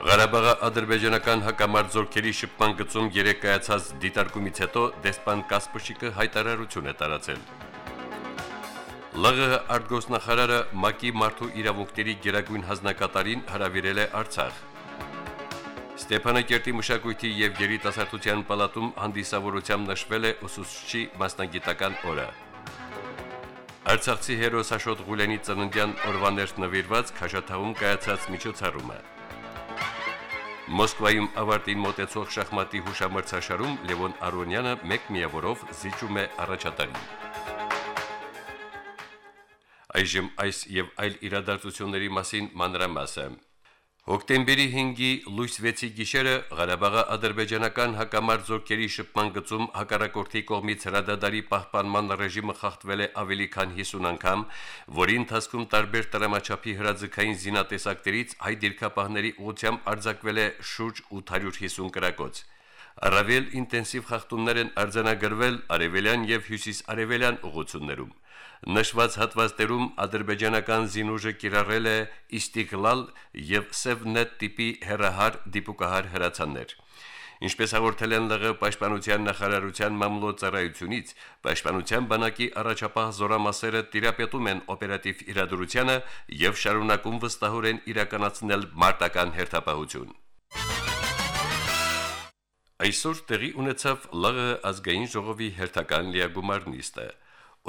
Ղարաբաղի ադրբեջանական հակամարտ զորքերի շփման գծում երեք կայացած դիտարկումից հետո դեսպան Կասպուշիկը հայտարարություն է տարածել։ ԼՂՀ արտգոսնախարարը ՄԱԿ-ի մարդու իրավունքների գերագույն հանձնակատարին հրավիրել է Արցախ։ Ստեփանակերտի մշակույթի եւ երիտասարդության պալատում հանդիսավորությամբ նշվել է ուսուցչի մասնագիտական օրը։ Արցախցի հերոս Աշոտ Ղուլյանի ծննդյան օրվաներտ նվիրված Խաշաթավում կայացած միջոցառումը։ Մոսկվայում ավարտին մոտեցող շախմատի հուշամրցաշարում Լևոն Արոնյանը 1 միավորով զիջում է առաջատարին։ Այժմ այս եւ այլ իրադարձությունների մասին մանրամասը։ Հոկտեմբերի 5-ի լույս 6-ի գիշերը Ղարաբաղի ադրբեջանական հակամարտ զորքերի շփման գծում հակառակորդի կողմից հրադադարի պահպանման ռեժիմը խախտվել է ավելի քան 50 անգամ, որի ընթացքում տարբեր տրամաչափի հրաձգային զինատեսակներից հայ դիրքապահների ուղությամբ արձակվել է շուրջ 850 կրակոց։ Առավել ինտենսիվ խախտումներ են արձանագրվել արևելյան եւ հյուսիս-արևելյան ուղություններում։ Նշված հատվածներում ադրբեջանական զինուժը կիրառել է Իստիղլալ եւ Սևնետ տիպի հերահար դիպուկահար հրացաններ։ Ինչպես հաղորդել են ԼՂ պաշտպանության նախարարության մամլոյցարայությունից, պաշտպանության բանակի առաջապահ զորամասերը տիրապետում են օպերատիվ իրադրությանը եւ շարունակում վստահորեն իրականացնել մարտական հերթապահություն։ Այսօր տեղի ունեցավ ԼՂ ազգային ժողովի հերթական լիագումար նիստը։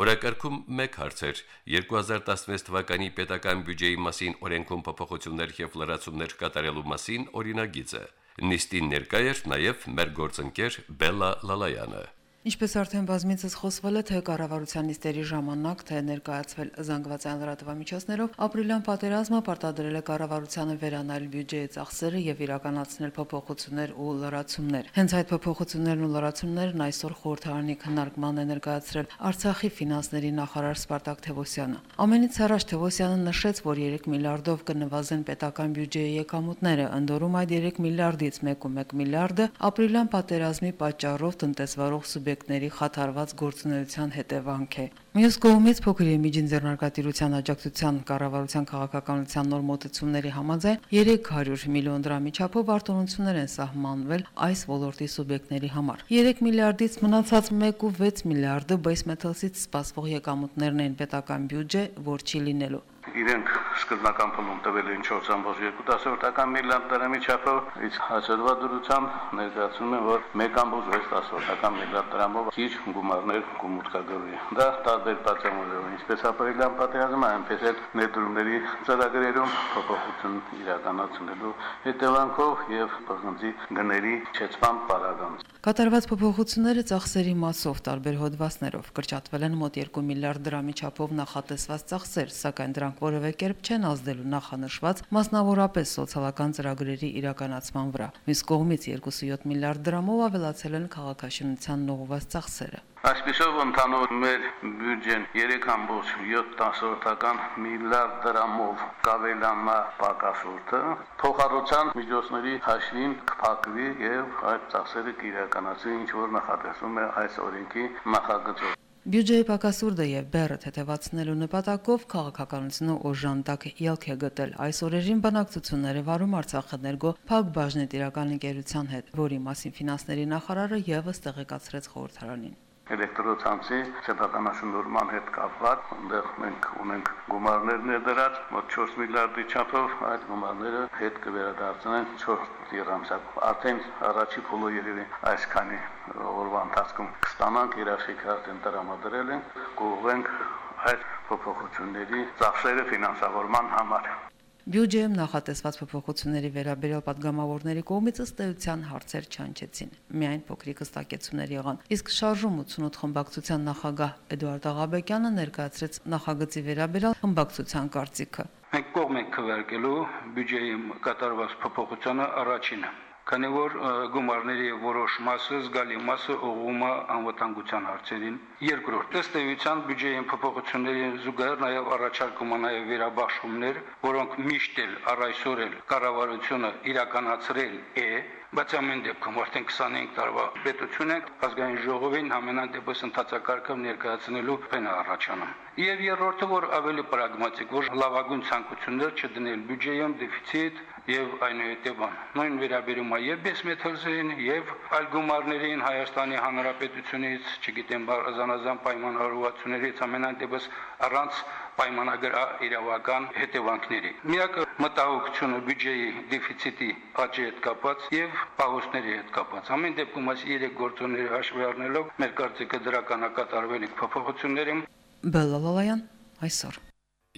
Օրակարգում մեկ հարց էր. 2016 թվականի պետական բյուջեի մասին օրենքում փոփոխություններ եւ լրացումներ կատարելու մասին օրինագիծը։ Նիստին ներկա էր նաեւ մեր գործընկեր Բելլա Լալայանը։ Ինչպես արդեն բազմիցս խոսվել է թե կառավարության նիստերի ժամանակ, թե ներկայացվել զանգվածային լրատվամիջոցներով, ապրիլյան պատերազմը պարտադրել է կառավարությանը վերանալ բյուջեի ծախսերը եւ իրականացնել փոփոխություններ ու լրացումներ։ Հենց այդ փոփոխություններն ու լրացումներն այսօր խորհրդարանի քննարկման է ներկայացրել Արցախի ֆինանսների նախարար Սպարտակ Թևոսյանը։ Ամենից առաջ Թևոսյանը նշեց, որ 3 միլիարդով կնվազեն պետական բյուջեի եկամուտները, ընդորում այդ 3 միլիարդից 1.1 միլիարդը ապրիլյան պատերազմի պատճառով տնտեսվարող սուբյեկտ սուբյեկտների խաթարված գործունեության հետևանք է։ Մյուս կողմից փոքր եւ միջին ձեռնարկատիրության աջակցության կառավարության քաղաքականության նոր մոտեցումների համաձայն 300 միլիոն դրամի չափով արտոնություններ են սահմանվել այս ոլորտի սուբյեկտների համար։ 3 միլիարդից մնացած 1.6 միլիարդը base metals-ից սպասվող եկամուտներն են պետական բյուջե, որ չի լինելու իրենք սկզբնական փուլում տվել են 4.2 միլիարդ դրամի չափով, իսկ հաջորդվա դրությամբ ներկայացնում են, որ 1.6 միլիարդ դրամով քիչ գումարներ գումուտ կգրվի։ Դա տարբեր պատճառներով, ինչպես ապրիլյան պատերազմը, այնպես էլ ներդրումների ծրագրերում փոփոխություն իրականացնելու հետևանքով եւ պղնձի գների չեցման պարագանց։ Կատարված փոփոխությունները ծախսերի մասով տարբեր հոդվածներով կրճատվել են մոտ 2 միլիարդ դրամի չափով նախատեսված ծախսեր, սակայն դրանք որևէ կերպ չեն ազդելու նախանշված մասնավորապես սոցիալական ծրագրերի իրականացման վրա։ Մյուս կողմից 2.7 միլիարդ դրամով ավելացել են քաղաքաշինության նողված ծախսերը։ Այսպեսով ընդհանուր մեր բյուջեն 3.7 միլիարդ դրամով կավելանա պակասուրդը, փոխառության միջոցների հաշվին կփակվի եւ այդ ծախսերը կիրականացվի ինչ որ նախատեսվում է այս օրենքի նախագծով։ Բյուջեի պակասուրդը եւ բեռը թեթևացնելու նպատակով քաղաքականությունը օժանդակ ելք է գտել այս օրերին բանակցությունները վարում Արցախը ներգո Փակ բաժնետիրական ընկերության հետ, որի մասին ֆինանսների նախարարը եւս տեղեկացրեց խորհրդարանին էլեկտրոցանցի սեփականաշնորհման հետ կապված, այնտեղ մենք ունենք գումարներ ներդրած, մոտ 4 միլիարդի չափով այդ գումարները հետ կվերադարձնեն 4 դիրամսակ։ Արդեն առաջի փուլը երևի այսքանի օրվա ընթացքում կստանանք երաշխիք արդեն տրամադրել են, կուղենք այդ փոփոխությունների ծախսերը ֆինանսավորման համար։ Բյուջեում նախատեսված փոփոխությունների վերաբերյալ падգամավորների կողմից ըստ էության հարցեր չանչեցին։ Միայն փոքրիկ հստակեցումներ եղան։ Իսկ շարժում 88 խմբակցության նախագահ Էդուարդ Աղաբեկյանը ներկայացրեց նախագծի վերաբերյալ խմբակցության կարծիքը։ Մենք կողմ ենք քվարկելու բյուջեի կատարված փոփոխությունը առաջինը քանի որ գումարների որոշ մասը զգալի մասը ուղղում է անվտանգության հարցերին։ Երկրորդ, ըստ էության բյուջեային փոփոխությունների զուգահեռ նաև առաջարկում է նաև վերաբաշխումներ, որոնք միշտ էլ առ այսօր էլ կառավարությունը իրականացրել է բայց ամեն դեպքում արդեն 25 տարվա պետություն ենք ազգային ժողովին ամենայն դեպս ընդհանրակարգով ներկայացնելու բան առաջանում։ Եվ երրորդը, որ ավելի պրագմատիկ, որ լավագույն ցանկություններ չդնել բյուջեում դեֆիցիտ եւ այնուհետեւ բան։ Նույն վերաբերում է եւ Բեսմեթալզին եւ այլ գումարներին Հայաստանի Հանրապետությունից, չգիտեմ, բարձանազան պայմանավորվածություններից ամենայն դեպս առանց պայմանագրա իրավական հետևանքների։ Միակ մտահոգությունը բյուջեի դեֆիցիտի աճի հետ կապված եւ պահոստների հետ կապված։ Ամեն դեպքում այս երեք գործոնների հաշվի առնելով մեր կարծիքը դրականակատարվելիք փոփոխությունները Բելալալայան այսօր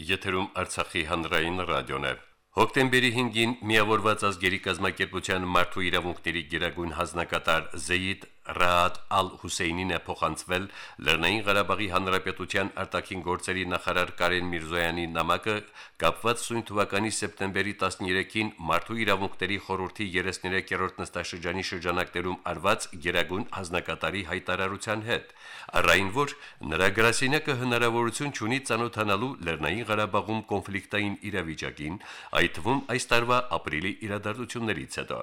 Եթերում Արցախի հանրային ռադիոն է։ Հոկտեմբերի 5-ին միավորված ազգերի կազմակերպության մարդու իրավունքների գերագույն հանձնակատար Զեյիդ Ռաադ Ալ-Հուսեյնին է փոխանցվել Լեռնային Ղարաբաղի Հանրապետության արտաքին գործերի նախարար Կարեն Միրզոյանի նամակը կապված սույն թվականի սեպտեմբերի 13-ին Մարդու իրավունքների խորհրդի 33-րդ նստաշրջանի շրջանակներում արված Գերագույն հանձնակատարի հայտարարության հետ։ Առայն որ նրա գրասենյակը հնարավորություն ունի ցանոթանալու Լեռնային Ղարաբաղում կոնֆլիկտային իրավիճակին, այդ թվում այս տարվա ապրիլի իրադարձություններից հետո։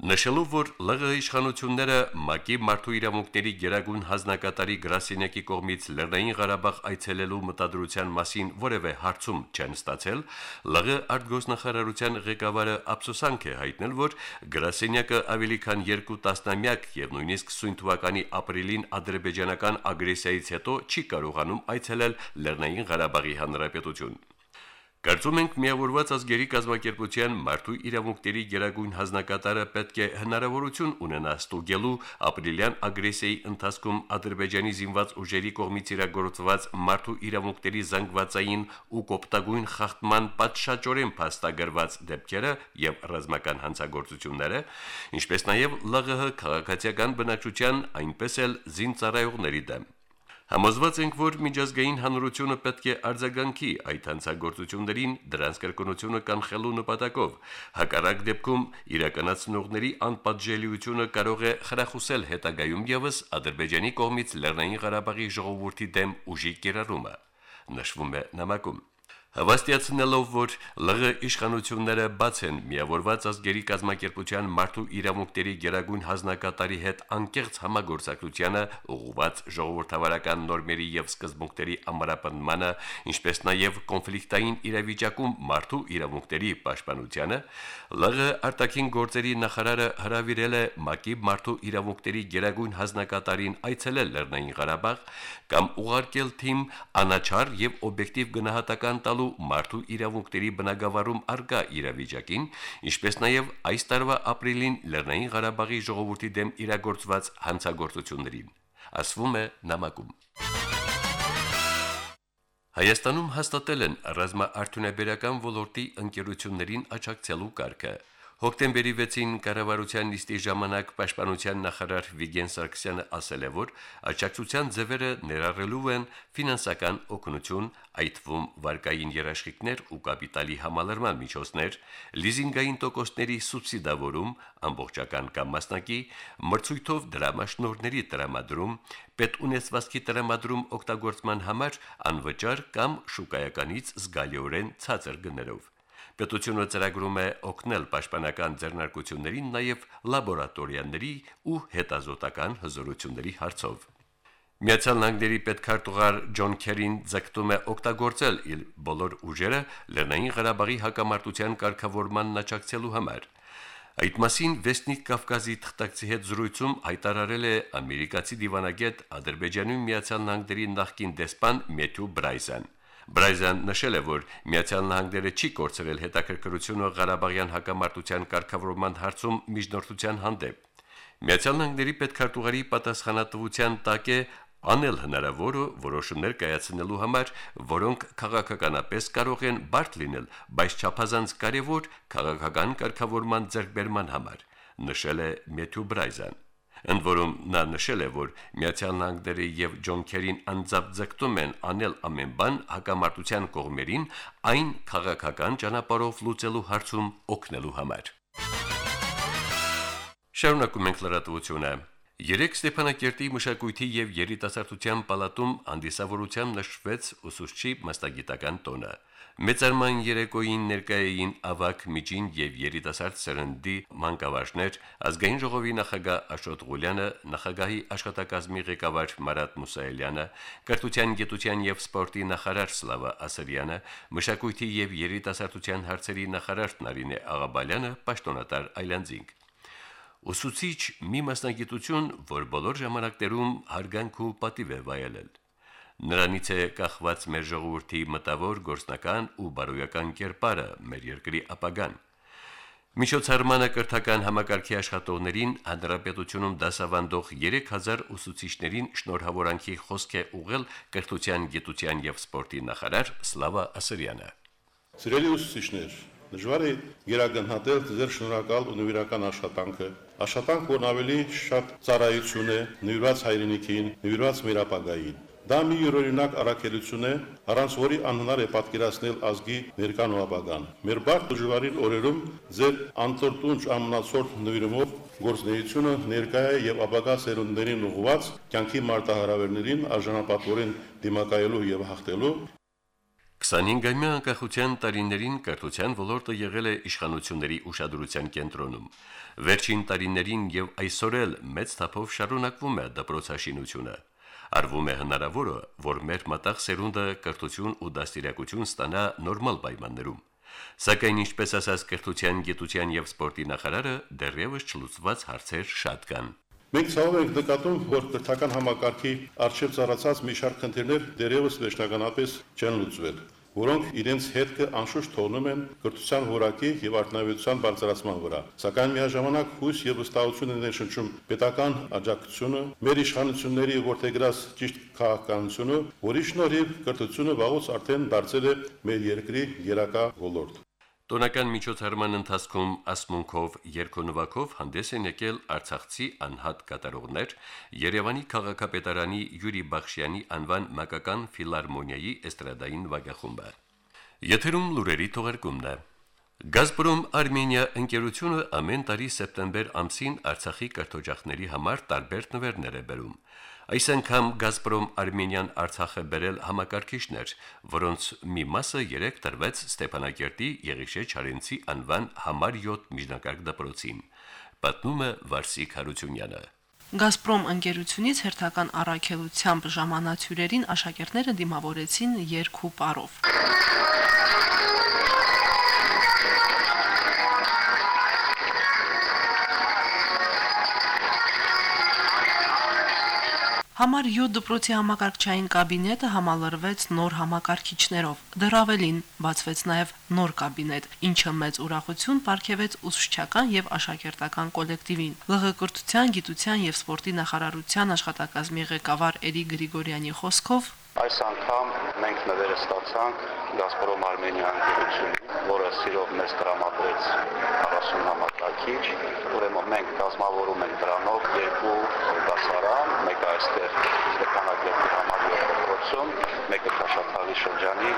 Նշելով, որ ԼՂ իշխանությունները ՄԱԿ-ի մարդու իրավունքների գերագույն հանձնակատարի գրասենյակի կողմից Լեռնային Ղարաբաղ այցելելու մտադրության մասին որևէ հարցում չեն ստացել, ԼՂ արտգոսնախարարության ղեկավարը ափսոսանք է հայտնել, որ գրասենյակը ավելի քան 2 տասնամյակ եւ նույնիսկ սույն թվականի ապրիլին ադրբեջանական ագրեսիայից հետո չի կարողանում այցելել Լեռնային Ղարաբաղի հանրապետություն։ Կարծում ենք միավորված ազգերի կազմակերպության մարդու իրավունքների գերագույն հանձնակատարը պետք է հնարավորություն ունենա ստուգելու ապրիլյան ագրեսիայի ընթացքում Ադրբեջանի զինված ուժերի կողմից իրագործված մարդու իրավունքների զանգվածային ու կոպտագույն խախտման պատշաճորեն փաստագրված դեպքերը եւ ռազմական հանցագործությունները, ինչպես նաեւ ԼՂՀ քաղաքացիական բնակչության այնպես էլ զինծառայողների դեմ։ Համոզված ենք, որ միջազգային հանրությունը պետք է արձագանքի այդ հանցագործություններին դրանց կրկնությունը կանխելու նպատակով։ Հակառակ դեպքում իրականացնողների անպատժելիությունը կարող է խրախուսել հետագայում եւս Ադրբեջանի կողմից Լեռնային Ղարաբաղի ժողովրդի դեմ ուժի կիրառումը։ Նշվում է նամակում։ Հավաստիացնելով, որ ԼՂ իշխանությունները բաց են միավորված ազգերի կազմակերպության մարդու իրավունքների գերագույն հանձնակատարի հետ անկեղծ համագործակցությանը ուղղված ժողովրդավարական նորմերի եւ սկզբունքների ամրապնդմանը, ինչպես նաեւ կոնֆլիկտային իրավիճակում մարդու իրավունքների պաշտպանությանը, ԼՂ արտաքին գործերի նախարարը հրավիրել է ՄԱԿ-ի մարդու իրավունքների գերագույն հանձնակատարին այցելել Լեռնային Ղարաբաղ կամ ուղարկել թիմ անաչար եւ օբյեկտիվ գնահատական տալ ստանալու մարդու իրավունքների բնագավառում արկա իրավիճակին, ինչպես նաև այս տարվա ապրիլին Լեռնային Ղարաբաղի ժողովրդի դեմ իրագործված հանցագործություններին։ Ասվում է նամակում։ Հայաստանում հաստատել են ռազմաարդյունաբերական ոլորտի ընկերություններին աջակցելու կարգը։ Հոկտեմբերի 6-ին կառավարության նիստի ժամանակ Պաշտպանության նախարար Վիգեն Սարգսյանը ասել է, որ աջակցության ձևերը ներառելու են ֆինանսական օգնություն, այդ թվում վարկային երաշխիքներ ու կապիտալի համալրման միջոցներ, լիզինգային տոկոսների սուբսիդավորում, ամբողջական կամ մասնակի, մրցույթով դրամաշնորհների տրամադրում, պետունեցվածքի տրամադրում օգտագործման համար անվճար կամ շուկայականից զգալիորեն ցածր գներով։ Պետությունը ծրագրում է օգնել պաշտպանական ձեռնարկություններին նաև լաբորատորիաների ու հետազոտական հզորությունների հարցով։ Միացյալ Նահանգների պետքարտուղար Ջոն Քերին ձգտում է օգտագործել իր բոլոր ուժերը Լեռնային Ղարաբաղի հակամարտության կարգավորման նչակցելու համար։ Այդ մասին Վեստնիկ Կավկազի թղթակցի հետ զրույցում հայտարարել է ամերիկացի դիվանագետ Ադրբեջանի Միացյալ Նահանգների նախկին դեսպան Մեթյու Բրայզան։ Բրայզան նշել է, որ Միացյալ Նահանգները չի կորցրել հետաքրքրությունը Ղարաբաղյան հակամարտության կարգավորման հարցում միջնորդության հանդեպ։ Միացյալ Նահանգների պետքարտուղարի պատասխանատվության տակ է անել հնարավորը որոշումներ կայացնելու համար, որոնք քաղաքականապես կարող են բարդ լինել, բայց չափազանց կարևոր քաղաքական կարգավորման ձեռքբերման համար, նշել է Մեթյու Բրայզան։ Ընդ որում նա նշել է, որ Միացյալ Նահանգները եւ Ջոն Քերին անձապձգտում են անել ամեն բան հակամարտության կողմերին այն քաղաքական ճանապարհով լուծելու հարցում օգնելու համար։ Շարունակում ենք լրատվությունը։ Երեք Ստեփանակերտի մշակույթի եւ երիտասարդության պալատում անդիսավորությամբ նշվեց ուսուցչի մասնագիտական տոնը։ Մեծարման երեկոյին ներկայային ավակ միջին եւ երիտասարդ սերնդի մանկավարժներ ազգային ժողովի նախագահ Աշոտ Ղուլյանը, նախագահի աշխատակազմի ղեկավար Մարատ Մուսայելյանը, կրթության, գիտության եւ սպորտի նախարար Սլավա Ասրյանը, մշակույթի եւ երիտասարդության հարցերի նախարար Նարինե Աղաբալյանը պաշտոնատար Այլանդզինգ Ուսուցիչ մի մասնագիտություն, որ բոլոր ժամանակներում հարգանք ու պատիվ է վայելել։ Նրանից է կախված մեր ժողովրդի մտավոր գործնական ու բարոյական կերպարը, մեր երկրի ապագան։ Միջոցառմանը կրթական համակարգի աշխատողներին հանրապետությունում դասավանդող 3000 ուսուցիչներին շնորհավորանքի խոսք է ուղղել կրթության, գիտության եւ սպորտի նախարար Սլավա Ասրյանը։ Սիրելի ուսուցիչներ, դժվար է գերագնահատել ձեր շնորհակալ ու նվիրական աշխատանքը։ Աշխատանք, որն ավելի շատ ծառայություն է նվիրված հայրենիքին, նվիրված մեր ապագային։ Դա մի յուրօրինակ առաքելություն է, առանց որի անհնար է պատկերացնել ազգի ներկան ու ապագան։ Մեր բարդ դժվարին օրերում ձեր անտորտունջ ամնացորդ նվիրումով գործնեությունը ներկայ է եւ ապագա սերունդերին ուղղված կյանքի մարտահրավերներին արժանապատվորեն դիմակայելու եւ հաղթելու 25-ամյա անկախության տարիներին կրթության ոլորտը եղել է իշխանությունների ուշադրության կենտրոնում։ Վերջին տարիներին եւ այսօր էլ մեծ թափով շարունակվում է դպրոցաշինությունը արվում է հնարավորը, որ մեր մտաղ սերունդը կրթություն ու դաստիարակություն ստանա նորմալ պայմաններում։ Սակայն ինչպես ասած կրթության, գիտության եւ սպորտի նախարարը դեռևս չլուծված հարցեր շատ կան։ Մենք ցավով ենք նկատում, որ կրթական համակարգի արժեվ ծառացած մի շարք խնդիրներ դեռևս վերջնականապես չեն լուծվել որոնք իրենց հետքը անշուշտ թողնում են կրթության որակի եւ արտոնավետության բարձրացման վրա։ Սակայն միաժամանակ հույս եւ վստահություն են ներշնչում պետական աջակցությունը, մեր իշխանությունների որտեգրած ճիշտ քաղաքականությունը, որի շնորհիվ կրթությունը վաղուց արդեն դարձել է մեր երկրի երակա ոլորտ։ Տոնական միջոցառման ընթացքում ասմունքով երկոնվակով հանդես են եկել Արցախցի անհատ կատարողներ. Երևանի քաղաքապետարանի Յուրի Բախշյանի անվան մակական ֆիլարմոնիայի էստրադային վագախումբը։ Եթերում լուրերի թողարկումն է։ Գազպրոմ Արմենիա ընկերությունը ամեն տարի սեպտեմբեր ամսին Արցախի կրթօջախների համար տարբեր նվերներ է բերում։ Այս անգամ Գազպրոմ Արմենիան Արցախը բերել համակարգիչներ, որոնց մի մասը երեք տրվեց Ստեփանակերտի Եղիշե Չարենցի անվան համար 7 միջնակարգ դպրոցին։ Պատմում է Վարսիկ Հարությունյանը։ Գազպրոմ ընկերությունից հերթական առաքելությամբ ժամանացյուրերին աշակերտները դիմավորեցին երկու պարով։ Համար 7 դպրոցի համակարգչային կաբինետը համալրվեց նոր համակարգիչներով։ Դեռ ավելին բացվեց նաև նոր կաբինետ, ինչը մեծ ուրախություն ապարգևեց ուսուցչական եւ աշակերտական կոլեկտիվին։ ԼՂ կրթության, գիտության եւ սպորտի նախարարության աշխատակազմի ղեկավար Էրի Գրիգորյանի խոսքով Այս անգամ մենք նվերը ստացանք Գազպրոմ Արմենիա ընկերությունից, որը սիրով մեզ տրամադրեց 40 համակարգիչ, ուրեմն մենք կազմավորում ենք դրանով երկու դասարան, մեկը այստեղ Ստեփանակերտի համալիրի դպրոցում, մեկը Քաշաթաղի շրջանի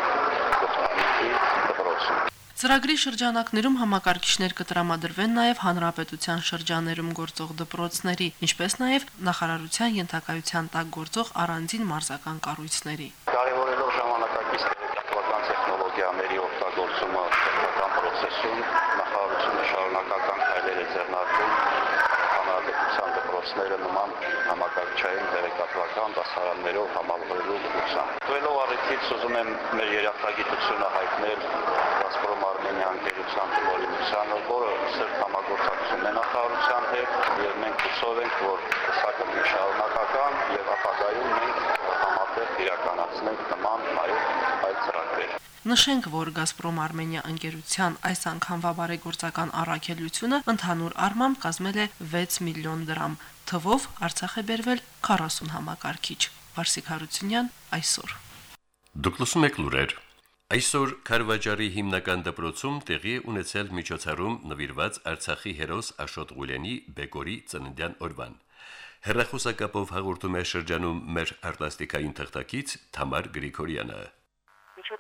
դպրոցի դպրոցում։ Ծրագրի շրջանակներում համակարգիչներ կտրամադրվեն նաև հանրապետության շրջաներում գործող դպրոցների, ինչպես նաև նախարարության ենթակայության տակ գործող առանձին մարզական կառույցների։ Կարևորելով ժամանակակից տեղեկատվական տեխնոլոգիաների օգտագործումը պետական process-ում, նախարարությունը շարունակական քայլեր է ձեռնարկում հանրապետության դպրոցները նման համակարգչային տեղեկատվական դասարաններով համալրելու ուղղությամբ։ Դուելով առիթից ուզում եմ մեր երախտագիտությունը հայտնել Գազպրոմ Արմենիա ընկերության տնօրինությանը, որը սերտ համագործակցում է նախարարության հետ, եւ մենք հուսով ենք, որ սա կլինի շարունակական եւ ապագայում մենք համատեղ իրականացնենք նման այլ այլ ծրագրեր։ Նշենք, որ Գազպրոմ Արմենիա ընկերության այս անգամվա բարեգործական առաքելությունը ընդհանուր առմամբ կազմել է 6 միլիոն դրամ, թվով Արցախ է բերվել 40 համակարգիչ։ Վարսիկ Հարությունյան այսօր։ Դուք լսում եք լուրեր։ Այսօր Խարվաճարի հիմնական դպրոցում տեղի ունեցել միջոցառում նվիրված Արցախի հերոս Աշոտ Ղուլյանի Բեկորի ծննդյան օրվան։ Հերրախոսակապով հաղորդում է շրջանում մեր արտասթիկային թղթակից Թամար Գրիգորյանը։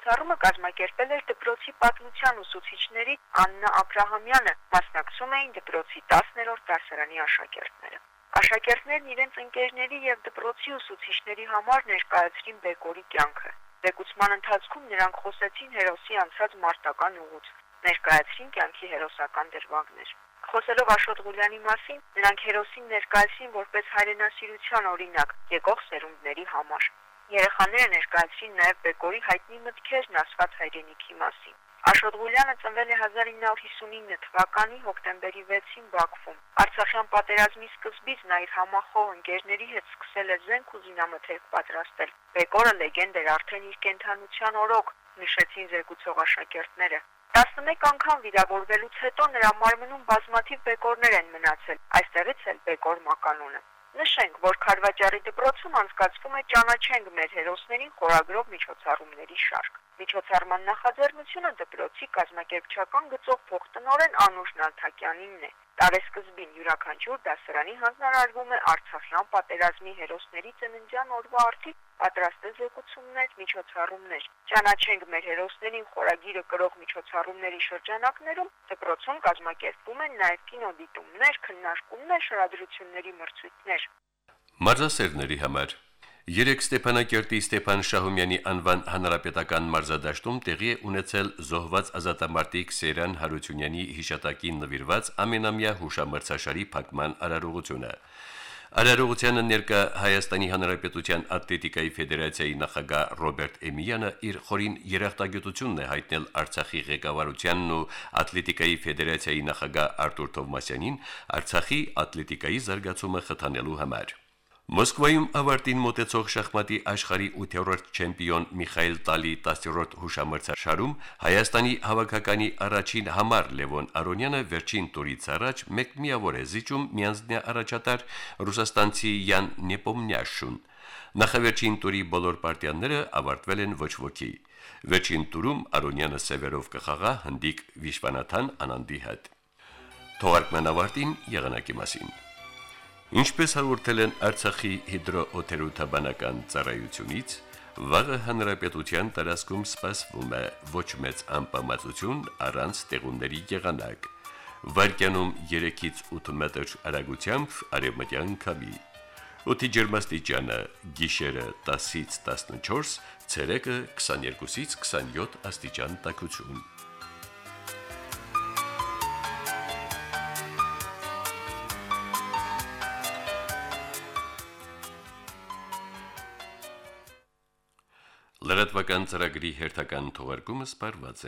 միջոցառումը կազմակերպել էր դպրոցի պատմության ուսուցիչների Աննա Աբ รา համյանը, մասնակցում էին դպրոցի 10-րդ դասարանի աշակերտները։ Աշակերտներն իրենց ընկերների եւ դպրոցի ուսուցիչների համար ներկայացրին Բեկորի կյանքը։ Զեկուցման ընթացքում նրանք խոսեցին հերոսի անցած մարտական ուղուց, ներկայացրին կյանքի հերոսական դրվագներ։ Խոսելով Աշոտ Ղուլյանի մասին, նրանք հերոսին ներկայացրին որպես հայրենասիրության օրինակ եկող սերունդների համար։ Երեխաները ներկայացրին նաև Բեկորի հայտնի մտքերն ասված հայրենիքի մասին։ Աշոտ Ղուլյանը ծնվել է 1959 թվականի հոկտեմբերի 6-ին Բաքվում։ Արցախյան պատերազմի սկզբից նա իր համախոհ ընկերների հետ սկսել է զենք ու զինամթերք պատրաստել։ Բեկորը լեգենդ էր արդեն իր կենթանության օրոք, նշեցին զեկուցող աշակերտները։ 11 անգամ վիրավորվելուց հետո նրա մարմնում բազմաթիվ բեկորներ են մնացել։ Այստեղից էլ բեկոր մականունը։ Նշենք, որ Խարվաճարի դպրոցում անցկացվում է ճանաչենք մեր հերոսներին խորագրով միջոցառումների շարք։ Միջոցառման նախաձեռնությունը դպրոցի կազմակերպչական գծով փոխտնօրեն Անուշ Նալթակյանինն է։ Տարեսկզբին յուրաքանչյուր դասարանի հանձնարարվում է Արցախյան պատերազմի հերոսների ծննդյան օրվա արդիվ պատրաստել զեկուցումներ, միջոցառումներ։ Ճանաչենք մեր հերոսներին խորագիրը կրող միջոցառումների շրջանակներում դպրոցում կազմակերպվում են նաև կինոդիտումներ, քննարկումներ, շարադրությունների մրցույթներ։ Մարզասերների համար. Երեք Ստեփանակերտի Ստեփան Շահումյանի անվան հանրապետական մարզադաշտում տեղի է ունեցել զոհված ազատամարտիկ Սերան Հարությունյանի հիշատակին նվիրված ամենամյա հուշամրցաշարի փակման արարողությունը։ Արարողությանը ներկա Հայաստանի Հանրապետության Ատլետիկայի Ֆեդերացիայի նախագահ Ռոբերտ Էմիյանը իր խորին երախտագիտությունն է հայտնել Արցախի ղեկավարությանն ու Ատլետիկայի Ֆեդերացիայի նախագահ Արտուր Թովմասյանին Արցախի ատլետիկայի զարգացումը խթանելու համար։ Մոսկվայում ավարտին մոտեցող շախմատի աշխարհի 8-րդ չեմպիոն Միխայել Տալի 10-րդ հուշամրցաշարում Հայաստանի հավաքականի առաջին համար Լևոն Արոնյանը վերջին տուրից առաջ մեկ միավոր է զիջում միանձնյա առաջատար ռուսաստանցի Յան Նեպոմնյաշուն։ Նախավերջին տուրի բոլոր պարտիաները ավարտվել են ոչ ոքի։ Վերջին տուրում Արոնյանը սևերով կխաղա հնդիկ Վիշվանաթան Անանդի հետ։ Թողարկման ավարտին եղանակի մասին։ Ինչպես հաղորդել են Արցախի հիդրոօթերոթաբանական ծառայությունից, վաղը հանրապետության տարածքում սպասվում է ոչ մեծ անպամացություն առանց տեղունների եղանակ։ Վարկյանում 3-ից 8 մետր արագությամբ արևմտյան քամի։ Օդի ջերմաստիճանը՝ գիշերը 10-ից 14, ցերեկը 22-ից 27 աստիճան տաքություն։ Լրատվական ծրագրի հերթական թողարկումը սպարված